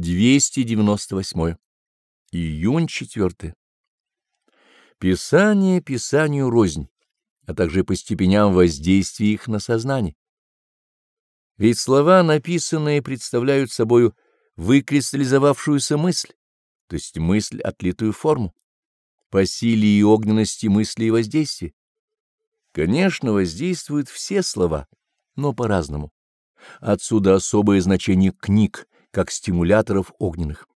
298. Июнь 4. Писание писанию рознь, а также по степеням воздействия их на сознание. Ведь слова, написанные, представляют собою выкристаллизовавшуюся мысль, то есть мысль, отлитую форму, по силе и огненности мысли и воздействия. Конечно, воздействуют все слова, но по-разному. Отсюда особое значение книг, как стимуляторов огненных.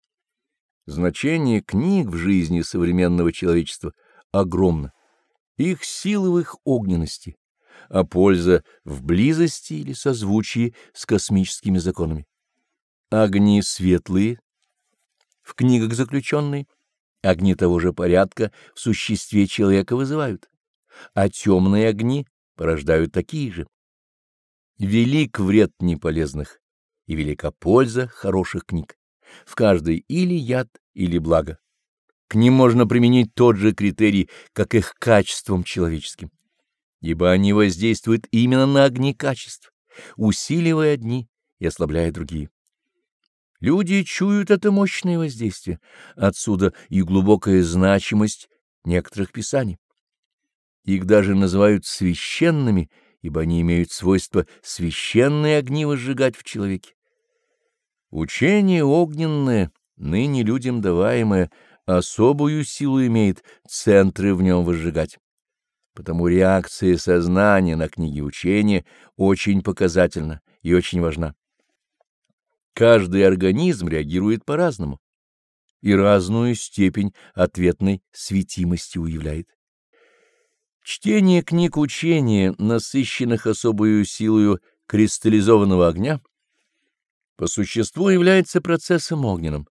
Значение книг в жизни современного человечества огромно. Их сила в их огненности, а польза в близости или созвучии с космическими законами. Огни светлые, в книгах заключенные, огни того же порядка в существе человека вызывают, а темные огни порождают такие же. Велик вред неполезных и велика польза хороших книг. В каждой или яд, или благо. К ним можно применить тот же критерий, как их качествам человеческим, ибо они воздействуют именно на огни качеств, усиливая одни и ослабляя другие. Люди чуют это мощное воздействие, отсюда и глубокая значимость некоторых писаний. Их даже называют священными, ибо они имеют свойство священные огни возжигать в человеке. Учение огненное, ныне людям даваемое, особую силу имеет центры в нем возжигать. Потому реакция сознания на книги учения очень показательна и очень важна. Каждый организм реагирует по-разному и разную степень ответной светимости уявляет. Чтение книг учения, насыщенных особую силою кристаллизованного огня, по существу является процессом огненным.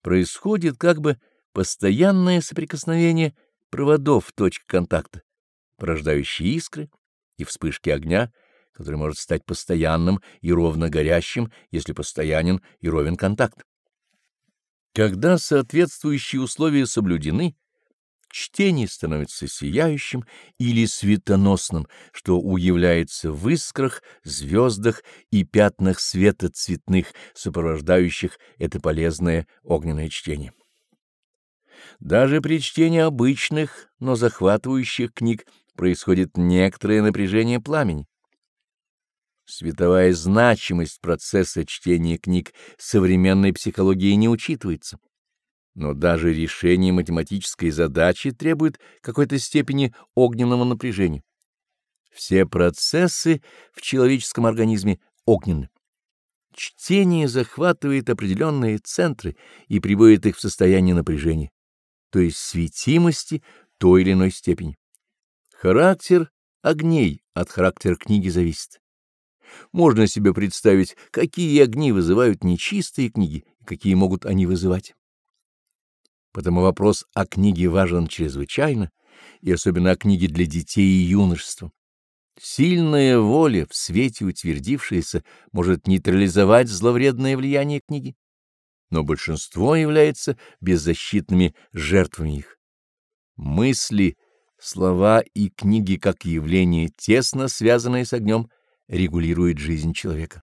Происходит как бы постоянное соприкосновение проводов точек контакта, порождающие искры и вспышки огня, который может стать постоянным и ровно горящим, если постоянен и ровен контакт. Когда соответствующие условия соблюдены, чтение становится сияющим или светоносным, что уявляется в искрах, звездах и пятнах света цветных, сопровождающих это полезное огненное чтение. Даже при чтении обычных, но захватывающих книг происходит некоторое напряжение пламени. Световая значимость процесса чтения книг современной психологии не учитывается. Но даже решение математической задачи требует какой-то степени огненного напряжения. Все процессы в человеческом организме огненны. Чтение захватывает определенные центры и приводит их в состояние напряжения, то есть светимости той или иной степени. Характер огней от характера книги зависит. Можно себе представить, какие огни вызывают нечистые книги и какие могут они вызывать. Потому вопрос о книге важен чрезвычайно, и особенно о книге для детей и юношества. Сильная воля, в свете утвердившаяся, может нейтрализовать зловредное влияние книги, но большинство является беззащитными жертвами их. Мысли, слова и книги как явления, тесно связанные с огнем, регулирует жизнь человека.